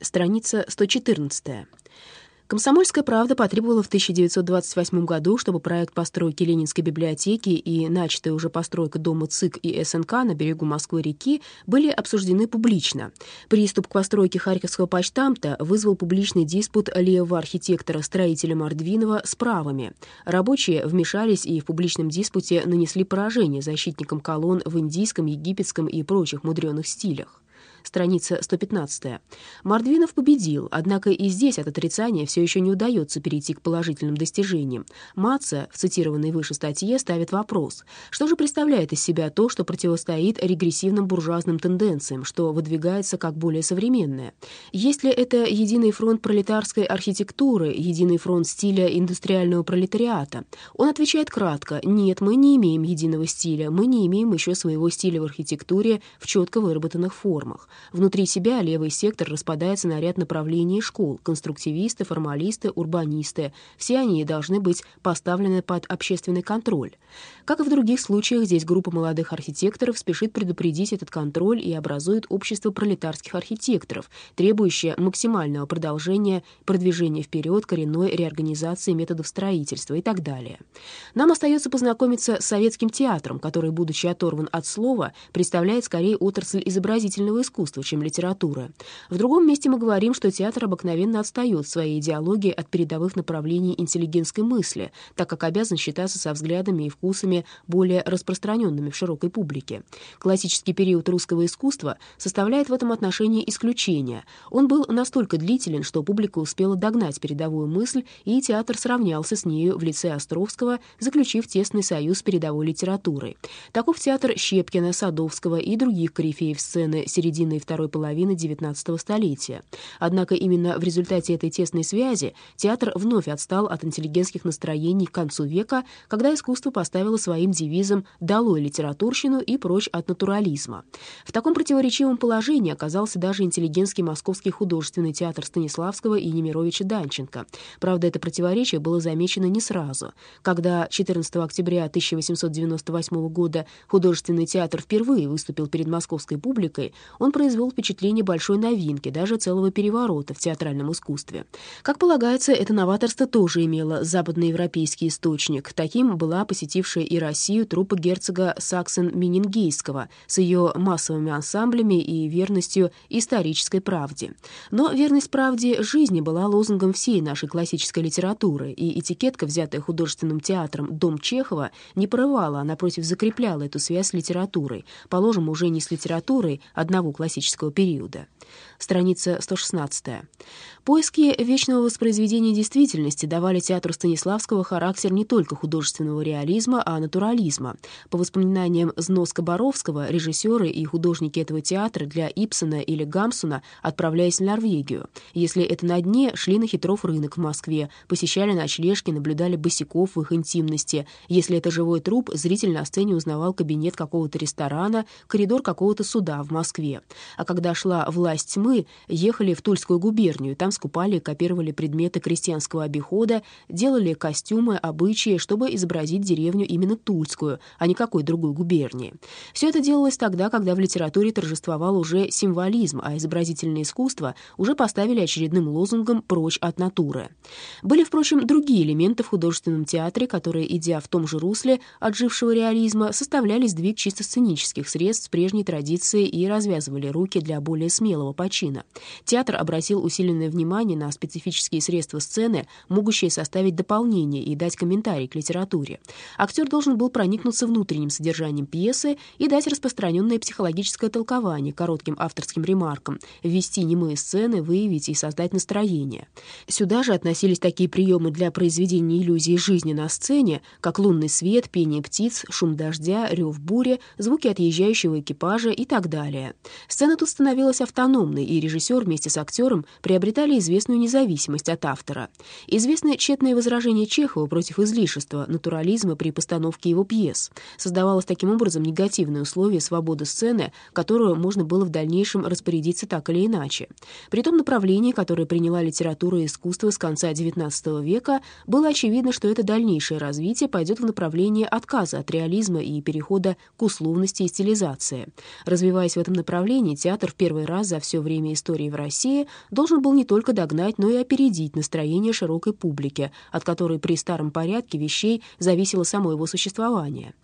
Страница 114. Комсомольская правда потребовала в 1928 году, чтобы проект постройки Ленинской библиотеки и начатая уже постройка дома ЦИК и СНК на берегу Москвы-реки были обсуждены публично. Приступ к постройке Харьковского почтамта вызвал публичный диспут левого архитектора-строителя Мордвинова с правами. Рабочие вмешались и в публичном диспуте нанесли поражение защитникам колонн в индийском, египетском и прочих мудреных стилях страница 115. Мордвинов победил, однако и здесь от отрицания все еще не удается перейти к положительным достижениям. Маца в цитированной выше статье ставит вопрос, что же представляет из себя то, что противостоит регрессивным буржуазным тенденциям, что выдвигается как более современное? Есть ли это единый фронт пролетарской архитектуры, единый фронт стиля индустриального пролетариата? Он отвечает кратко, нет, мы не имеем единого стиля, мы не имеем еще своего стиля в архитектуре в четко выработанных формах. Внутри себя левый сектор распадается на ряд направлений школ — конструктивисты, формалисты, урбанисты. Все они должны быть поставлены под общественный контроль. Как и в других случаях, здесь группа молодых архитекторов спешит предупредить этот контроль и образует общество пролетарских архитекторов, требующее максимального продолжения продвижения вперед коренной реорганизации методов строительства и так далее. Нам остается познакомиться с советским театром, который, будучи оторван от слова, представляет скорее отрасль изобразительного искусства, искусства, чем литература. В другом месте мы говорим, что театр обыкновенно отстает в своей идеологии от передовых направлений интеллигентской мысли, так как обязан считаться со взглядами и вкусами более распространенными в широкой публике. Классический период русского искусства составляет в этом отношении исключение. Он был настолько длителен, что публика успела догнать передовую мысль, и театр сравнялся с нею в лице Островского, заключив тесный союз с передовой литературой. Таков театр Щепкина, Садовского и других корифеев сцены середины и второй половины XIX столетия. Однако именно в результате этой тесной связи театр вновь отстал от интеллигентских настроений к концу века, когда искусство поставило своим девизом «долой литературщину» и прочь от натурализма. В таком противоречивом положении оказался даже интеллигентский московский художественный театр Станиславского и Немировича Данченко. Правда, это противоречие было замечено не сразу. Когда 14 октября 1898 года художественный театр впервые выступил перед московской публикой, он произвел впечатление большой новинки, даже целого переворота в театральном искусстве. Как полагается, это новаторство тоже имело западноевропейский источник. Таким была посетившая и Россию труппа герцога Саксен-Минингейского с ее массовыми ансамблями и верностью исторической правде. Но верность правде жизни была лозунгом всей нашей классической литературы, и этикетка, взятая художественным театром «Дом Чехова», не порывала, а напротив закрепляла эту связь с литературой, положим, уже не с литературой одного классического классического периода. Страница 116. Поиски вечного воспроизведения действительности давали театру Станиславского характер не только художественного реализма, а натурализма. По воспоминаниям Зноска Боровского, режиссеры и художники этого театра для Ипсона или Гамсуна отправляясь в Норвегию. Если это на дне, шли на хитров рынок в Москве, посещали ночлежки, наблюдали босиков в их интимности. Если это живой труп, зритель на сцене узнавал кабинет какого-то ресторана, коридор какого-то суда в Москве. А когда шла власть тьмы, ехали в Тульскую губернию, там скупали и копировали предметы крестьянского обихода, делали костюмы, обычаи, чтобы изобразить деревню именно Тульскую, а не какой другой губернии. Все это делалось тогда, когда в литературе торжествовал уже символизм, а изобразительное искусство уже поставили очередным лозунгом «прочь от натуры». Были, впрочем, другие элементы в художественном театре, которые, идя в том же русле отжившего реализма, составляли сдвиг чисто сценических средств прежней традиции и развязывали руки для более смелого почина. Театр обратил усиленное внимание на специфические средства сцены, могущие составить дополнение и дать комментарий к литературе. Актер должен был проникнуться внутренним содержанием пьесы и дать распространенное психологическое толкование коротким авторским ремаркам, ввести немые сцены, выявить и создать настроение. Сюда же относились такие приемы для произведения иллюзии жизни на сцене, как лунный свет, пение птиц, шум дождя, рев бури, звуки отъезжающего экипажа и так далее. Сцена тут становилась автономной, и режиссер вместе с актером приобретали известную независимость от автора. Известны тщетные возражения Чехова против излишества, натурализма при постановке его пьес. Создавалось таким образом негативное условие свободы сцены, которую можно было в дальнейшем распорядиться так или иначе. При том направлении, которое приняла литература и искусство с конца XIX века, было очевидно, что это дальнейшее развитие пойдет в направлении отказа от реализма и перехода к условности и стилизации. Развиваясь в этом направлении, театр в первый раз за все время истории в России должен был не только догнать, но и опередить настроение широкой публики, от которой при старом порядке вещей зависело само его существование.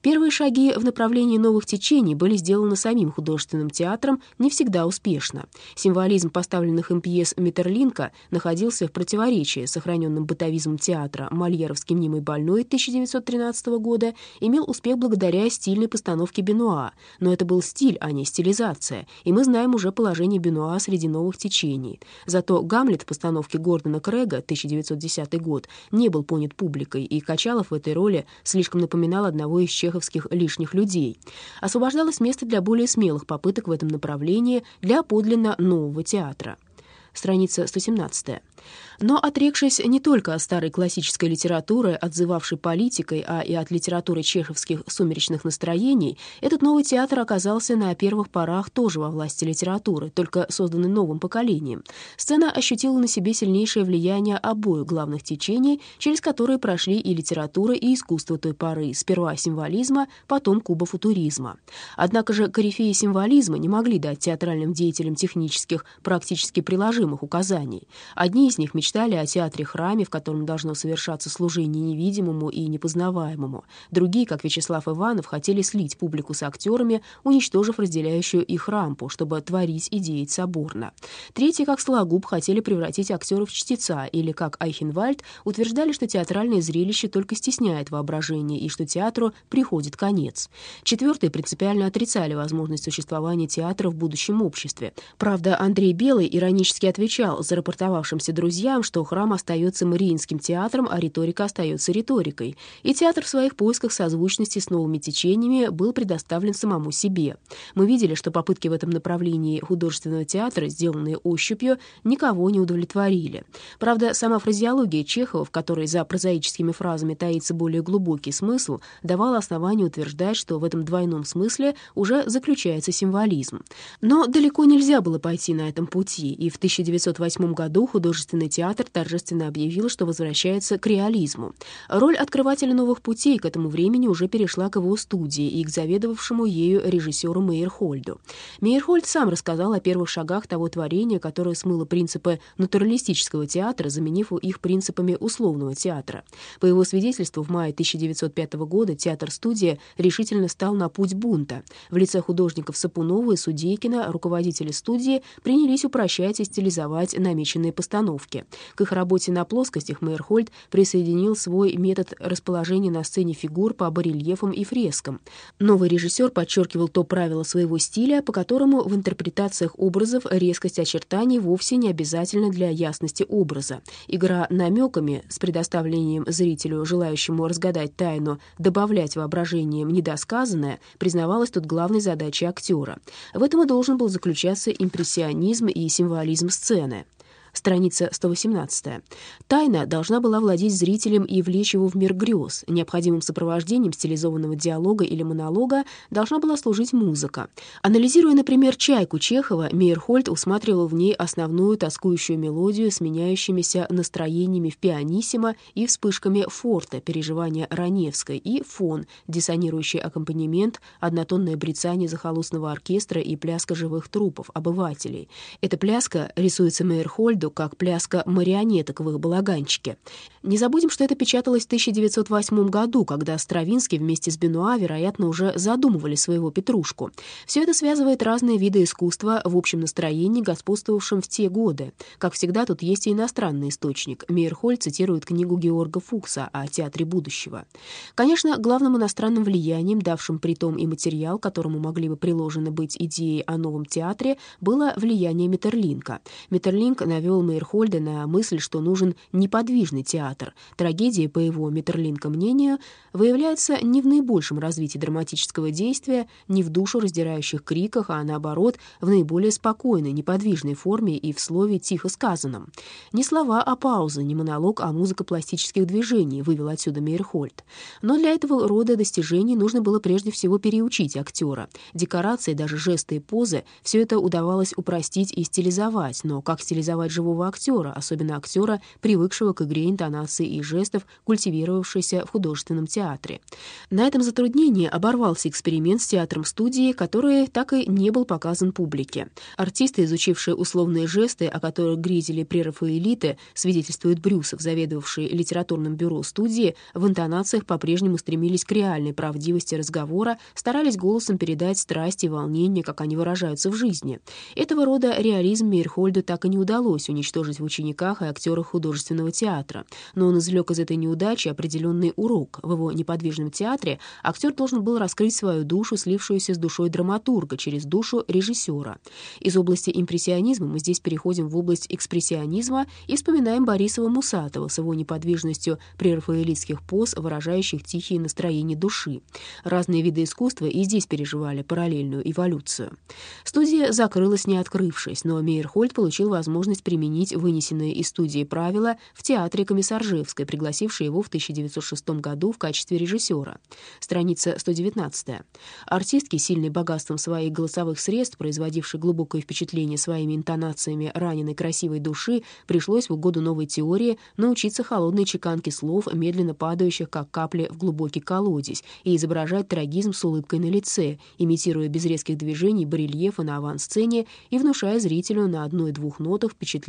Первые шаги в направлении новых течений были сделаны самим художественным театром не всегда успешно. Символизм поставленных им пьес Метерлинка находился в противоречии с сохраненным бытовизмом театра Мольеровский «Мнимый больной» 1913 года, имел успех благодаря стильной постановке Бенуа, но это был стиль, а не стилизация, и мы знаем уже положение Бенуа среди новых течений. Зато «Гамлет» в постановке Гордона Крэга 1910 год не был понят публикой, и Качалов в этой роли слишком напоминал одного из чеховских лишних людей. Освобождалось место для более смелых попыток в этом направлении для подлинно нового театра. Страница 117. Но отрекшись не только от старой классической литературы, отзывавшей политикой, а и от литературы чеховских сумеречных настроений, этот новый театр оказался на первых порах тоже во власти литературы, только созданный новым поколением. Сцена ощутила на себе сильнейшее влияние обоих главных течений, через которые прошли и литература, и искусство той поры, сперва символизма, потом кубофутуризма. Однако же корифеи символизма не могли дать театральным деятелям технических, практически приложимых указаний. Одни из них мечтали о театре-храме, в котором должно совершаться служение невидимому и непознаваемому. Другие, как Вячеслав Иванов, хотели слить публику с актерами, уничтожив разделяющую их рампу, чтобы творить и деять соборно. Третьи, как Сологуб, хотели превратить актеров в чтеца, или, как Айхенвальд, утверждали, что театральное зрелище только стесняет воображение и что театру приходит конец. Четвертые принципиально отрицали возможность существования театра в будущем обществе. Правда, Андрей Белый иронически отвечал зарапортовавшимся друзьям, что храм остается Мариинским театром, а риторика остается риторикой. И театр в своих поисках созвучности с новыми течениями был предоставлен самому себе. Мы видели, что попытки в этом направлении художественного театра, сделанные ощупью, никого не удовлетворили. Правда, сама фразеология Чехова, в которой за прозаическими фразами таится более глубокий смысл, давала основание утверждать, что в этом двойном смысле уже заключается символизм. Но далеко нельзя было пойти на этом пути, и в 1908 году художественный театр театр торжественно объявил, что возвращается к реализму. Роль открывателя новых путей к этому времени уже перешла к его студии и к заведовавшему ею режиссеру Мейерхольду. Мейерхольд сам рассказал о первых шагах того творения, которое смыло принципы натуралистического театра, заменив их принципами условного театра. По его свидетельству, в мае 1905 года театр-студия решительно стал на путь бунта. В лице художников Сапунова и Судейкина руководители студии принялись упрощать и стилизовать намеченные постановки. К их работе на плоскостях Мейерхольд присоединил свой метод расположения на сцене фигур по барельефам и фрескам. Новый режиссер подчеркивал то правило своего стиля, по которому в интерпретациях образов резкость очертаний вовсе не обязательна для ясности образа. Игра намеками с предоставлением зрителю, желающему разгадать тайну, добавлять воображением недосказанное, признавалась тут главной задачей актера. В этом и должен был заключаться импрессионизм и символизм сцены страница 118. Тайна должна была владеть зрителем и влечь его в мир грез. Необходимым сопровождением стилизованного диалога или монолога должна была служить музыка. Анализируя, например, «Чайку» Чехова, Мейерхольд усматривал в ней основную тоскующую мелодию с меняющимися настроениями в пианиссимо и вспышками форта, переживания Раневской, и фон, диссонирующий аккомпанемент, однотонное брецание захолустного оркестра и пляска живых трупов, обывателей. Эта пляска рисуется Мейерхольду виду, как пляска марионеток в их балаганчике. Не забудем, что это печаталось в 1908 году, когда Стравинский вместе с Бенуа, вероятно, уже задумывали своего Петрушку. Все это связывает разные виды искусства в общем настроении, господствовавшем в те годы. Как всегда, тут есть и иностранный источник. Мейерхоль цитирует книгу Георга Фукса о театре будущего. Конечно, главным иностранным влиянием, давшим притом и материал, которому могли бы приложены быть идеи о новом театре, было влияние Метерлинка. Метерлинк навел навел Мейерхольда на мысль, что нужен неподвижный театр. Трагедия, по его Метерлинка мнению, выявляется не в наибольшем развитии драматического действия, не в душу раздирающих криках, а наоборот, в наиболее спокойной, неподвижной форме и в слове тихо сказанном. Не слова, а пауза, не монолог, а музыка пластических движений, вывел отсюда Мейерхольд. Но для этого рода достижений нужно было прежде всего переучить актера. Декорации, даже жесты и позы, все это удавалось упростить и стилизовать, но как стилизовать живой живого актера, особенно актера, привыкшего к игре интонаций и жестов, культивировавшейся в художественном театре. На этом затруднении оборвался эксперимент с театром студии, который так и не был показан публике. Артисты, изучившие условные жесты, о которых грезили прерафаэлиты, свидетельствует Брюсов, заведовавший литературным бюро студии, в интонациях по-прежнему стремились к реальной правдивости разговора, старались голосом передать страсти и волнение, как они выражаются в жизни. Этого рода реализм Мейерхольду так и не удалось уничтожить в учениках и актерах художественного театра. Но он извлек из этой неудачи определенный урок. В его неподвижном театре актер должен был раскрыть свою душу, слившуюся с душой драматурга, через душу режиссера. Из области импрессионизма мы здесь переходим в область экспрессионизма и вспоминаем Борисова Мусатова с его неподвижностью прерафаэлитских поз, выражающих тихие настроения души. Разные виды искусства и здесь переживали параллельную эволюцию. Студия закрылась, не открывшись, но Мейерхольд получил возможность применить вынесенные из студии правила в театре Комиссаржевской, пригласившей его в 1906 году в качестве режиссера. Страница 119. Артистки, сильной богатством своих голосовых средств, производившей глубокое впечатление своими интонациями раненой красивой души, пришлось в угоду новой теории научиться холодной чеканке слов, медленно падающих, как капли в глубокий колодец, и изображать трагизм с улыбкой на лице, имитируя без резких движений барельефа на авансцене и внушая зрителю на одной-двух нотах впечатление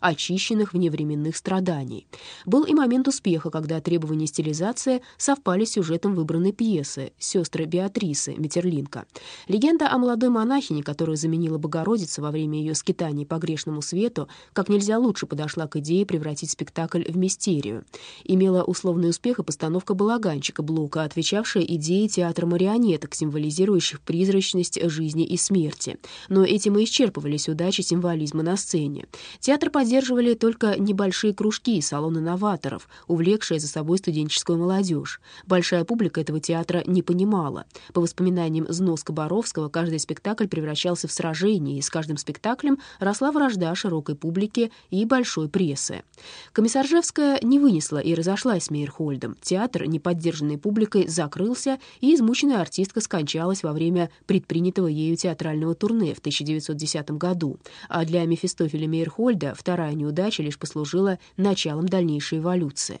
очищенных вневременных страданий. Был и момент успеха, когда требования стилизации совпали с сюжетом выбранной пьесы «Сестры Беатрисы» Метерлинка. Легенда о молодой монахине, которую заменила Богородица во время ее скитаний по грешному свету, как нельзя лучше подошла к идее превратить спектакль в мистерию. Имела условный успех и постановка балаганчика Блока, отвечавшая идее театра марионеток, символизирующих призрачность жизни и смерти. Но этим и исчерпывались удачи символизма на сцене. Театр поддерживали только небольшие кружки и салоны новаторов, увлекшие за собой студенческую молодежь. Большая публика этого театра не понимала. По воспоминаниям Зноска Боровского, каждый спектакль превращался в сражение, и с каждым спектаклем росла вражда широкой публики и большой прессы. Комиссаржевская не вынесла и разошлась с Мейерхольдом. Театр, не поддержанный публикой, закрылся, и измученная артистка скончалась во время предпринятого ею театрального турне в 1910 году. А для Мефистофеля Мейерхольда вторая неудача лишь послужила началом дальнейшей эволюции.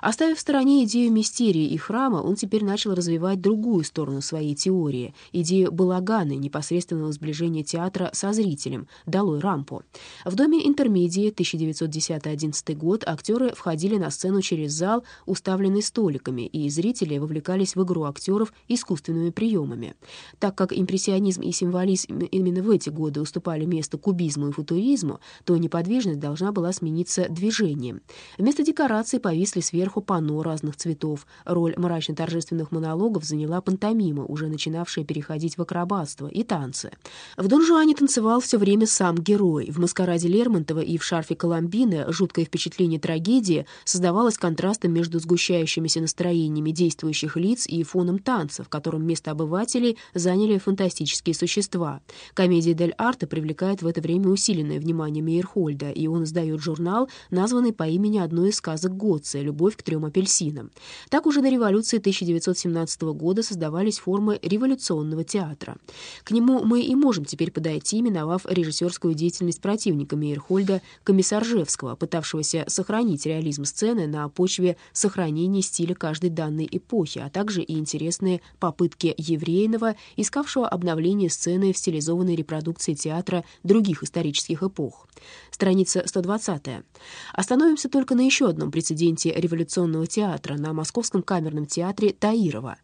Оставив в стороне идею мистерии и храма, он теперь начал развивать другую сторону своей теории — идею балагана непосредственного сближения театра со зрителем, долой рампу. В доме интермедии 1910-11 год актеры входили на сцену через зал, уставленный столиками, и зрители вовлекались в игру актеров искусственными приемами. Так как импрессионизм и символизм именно в эти годы уступали место кубизму и футуризму, то неподвижность должна была смениться движением. Вместо декораций повисли сверху панно разных цветов. Роль мрачно-торжественных монологов заняла пантомима, уже начинавшая переходить в акробатство и танцы. В Дон Жуане танцевал все время сам герой. В «Маскараде Лермонтова» и в «Шарфе Коломбины» жуткое впечатление трагедии создавалось контрастом между сгущающимися настроениями действующих лиц и фоном танца, в котором место обывателей заняли фантастические существа. Комедия «Дель Арте» привлекает в это время усиленное внимание Мейерхольда, и он издает журнал, названный по имени одной из сказок Готца «Любовь к трем апельсинам». Так уже до революции 1917 года создавались формы революционного театра. К нему мы и можем теперь подойти, именовав режиссерскую деятельность противника Мейерхольда Комиссаржевского, пытавшегося сохранить реализм сцены на почве сохранения стиля каждой данной эпохи, а также и интересные попытки Еврейного, искавшего обновление сцены в стилизованной репродукции театра других исторических эпох. Страница 120. Остановимся только на еще одном прецеденте революционного театра, на Московском камерном театре Таирова.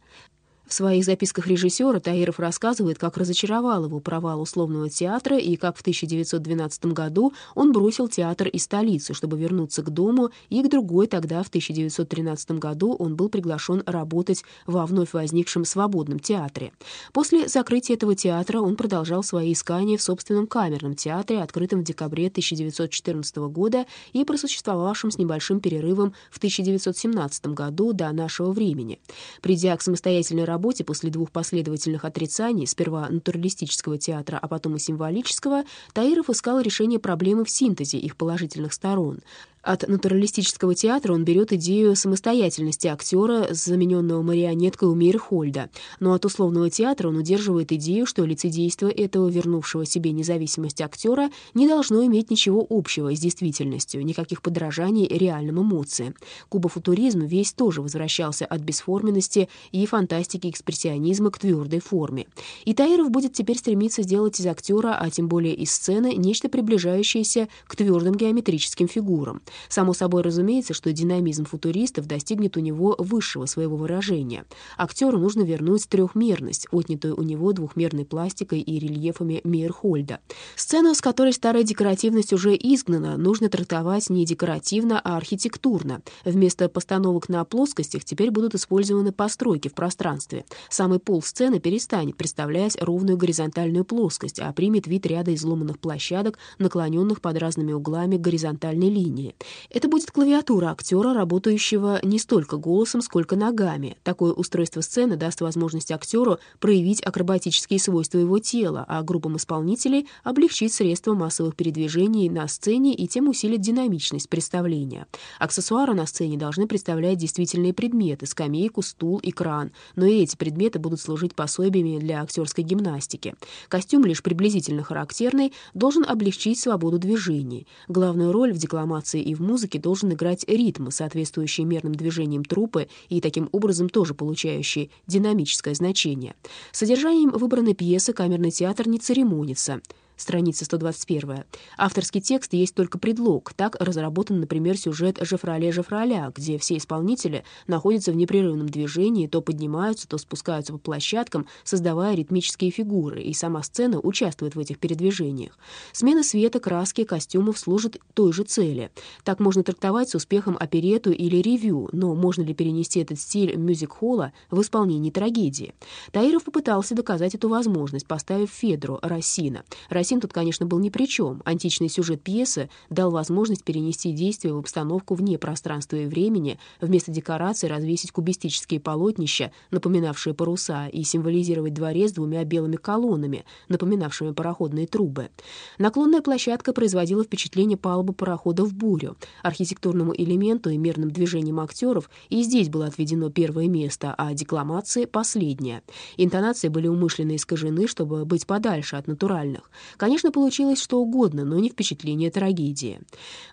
В своих записках режиссера Таиров рассказывает, как разочаровал его провал условного театра и как в 1912 году он бросил театр и столицу, чтобы вернуться к дому, и к другой тогда, в 1913 году, он был приглашен работать во вновь возникшем свободном театре. После закрытия этого театра он продолжал свои искания в собственном камерном театре, открытом в декабре 1914 года и просуществовавшем с небольшим перерывом в 1917 году до нашего времени. Придя к самостоятельной работе, работе после двух последовательных отрицаний, сперва натуралистического театра, а потом и символического, Таиров искал решение проблемы в синтезе их положительных сторон. От натуралистического театра он берет идею самостоятельности актера, замененного марионеткой у Мейерхольда, но от условного театра он удерживает идею, что лицедейство этого вернувшего себе независимость актера не должно иметь ничего общего с действительностью, никаких подражаний реальным эмоциям. Кубофутуризм весь тоже возвращался от бесформенности и фантастики экспрессионизма к твердой форме. И Таиров будет теперь стремиться сделать из актера, а тем более из сцены, нечто приближающееся к твердым геометрическим фигурам. Само собой разумеется, что динамизм футуристов достигнет у него высшего своего выражения. Актеру нужно вернуть трехмерность, отнятую у него двухмерной пластикой и рельефами Мейерхольда. Сцену, с которой старая декоративность уже изгнана, нужно трактовать не декоративно, а архитектурно. Вместо постановок на плоскостях теперь будут использованы постройки в пространстве. Самый пол сцены перестанет представлять ровную горизонтальную плоскость, а примет вид ряда изломанных площадок, наклоненных под разными углами горизонтальной линии. Это будет клавиатура актера, работающего не столько голосом, сколько ногами. Такое устройство сцены даст возможность актеру проявить акробатические свойства его тела, а группам исполнителей облегчить средства массовых передвижений на сцене и тем усилить динамичность представления. Аксессуары на сцене должны представлять действительные предметы — скамейку, стул, экран, но и эти предметы будут служить пособиями для актерской гимнастики. Костюм, лишь приблизительно характерный, должен облегчить свободу движений. Главную роль в декламации и в музыке должен играть ритм, соответствующий мерным движениям трупы и таким образом тоже получающий динамическое значение. Содержанием выбранной пьесы камерный театр не церемонится — страница 121. Авторский текст есть только предлог. Так разработан, например, сюжет «Жефрале-Жефраля», где все исполнители находятся в непрерывном движении, то поднимаются, то спускаются по площадкам, создавая ритмические фигуры, и сама сцена участвует в этих передвижениях. Смена света, краски, костюмов служит той же цели. Так можно трактовать с успехом оперету или ревю, но можно ли перенести этот стиль мюзик-холла в исполнении трагедии? Таиров попытался доказать эту возможность, поставив Федру Рассина. Росин тут, конечно, был ни при чем. Античный сюжет пьесы дал возможность перенести действие в обстановку вне пространства и времени, вместо декораций развесить кубистические полотнища, напоминавшие паруса, и символизировать дворец двумя белыми колоннами, напоминавшими пароходные трубы. Наклонная площадка производила впечатление палубы парохода в бурю. Архитектурному элементу и мерным движениям актеров и здесь было отведено первое место, а декламации — последнее. Интонации были умышленно искажены, чтобы быть подальше от натуральных. Конечно, получилось что угодно, но не впечатление трагедии.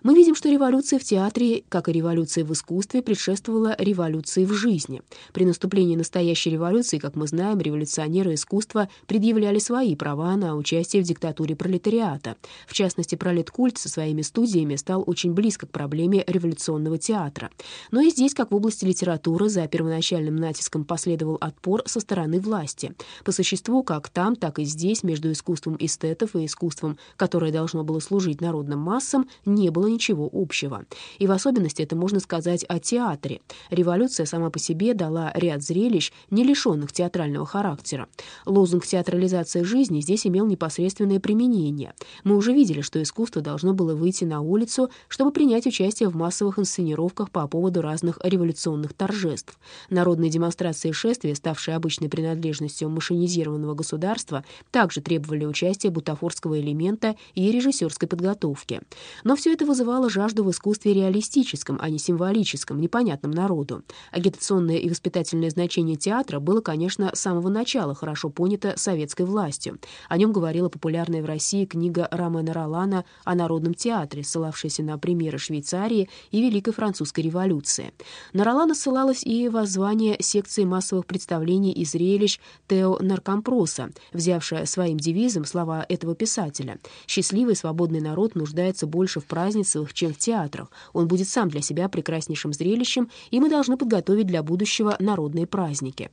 Мы видим, что революция в театре, как и революция в искусстве, предшествовала революции в жизни. При наступлении настоящей революции, как мы знаем, революционеры искусства предъявляли свои права на участие в диктатуре пролетариата. В частности, пролеткульт со своими студиями стал очень близко к проблеме революционного театра. Но и здесь, как в области литературы, за первоначальным натиском последовал отпор со стороны власти. По существу, как там, так и здесь, между искусством эстетов и искусством, которое должно было служить народным массам, не было ничего общего. И в особенности это можно сказать о театре. Революция сама по себе дала ряд зрелищ, не лишенных театрального характера. Лозунг театрализации жизни здесь имел непосредственное применение. Мы уже видели, что искусство должно было выйти на улицу, чтобы принять участие в массовых инсценировках по поводу разных революционных торжеств. Народные демонстрации шествия, ставшие обычной принадлежностью машинизированного государства, также требовали участия бутафорских бутафорского элемента и режиссерской подготовки. Но все это вызывало жажду в искусстве реалистическом, а не символическом, непонятном народу. Агитационное и воспитательное значение театра было, конечно, с самого начала хорошо понято советской властью. О нем говорила популярная в России книга Ромена Ролана о народном театре, ссылавшаяся на примеры Швейцарии и Великой Французской революции. На Ролана ссылалась и воззвание секции массовых представлений и зрелищ Тео Наркомпроса, взявшая своим девизом слова этого писателя. Счастливый свободный народ нуждается больше в празднествах, чем в театрах. Он будет сам для себя прекраснейшим зрелищем, и мы должны подготовить для будущего народные праздники.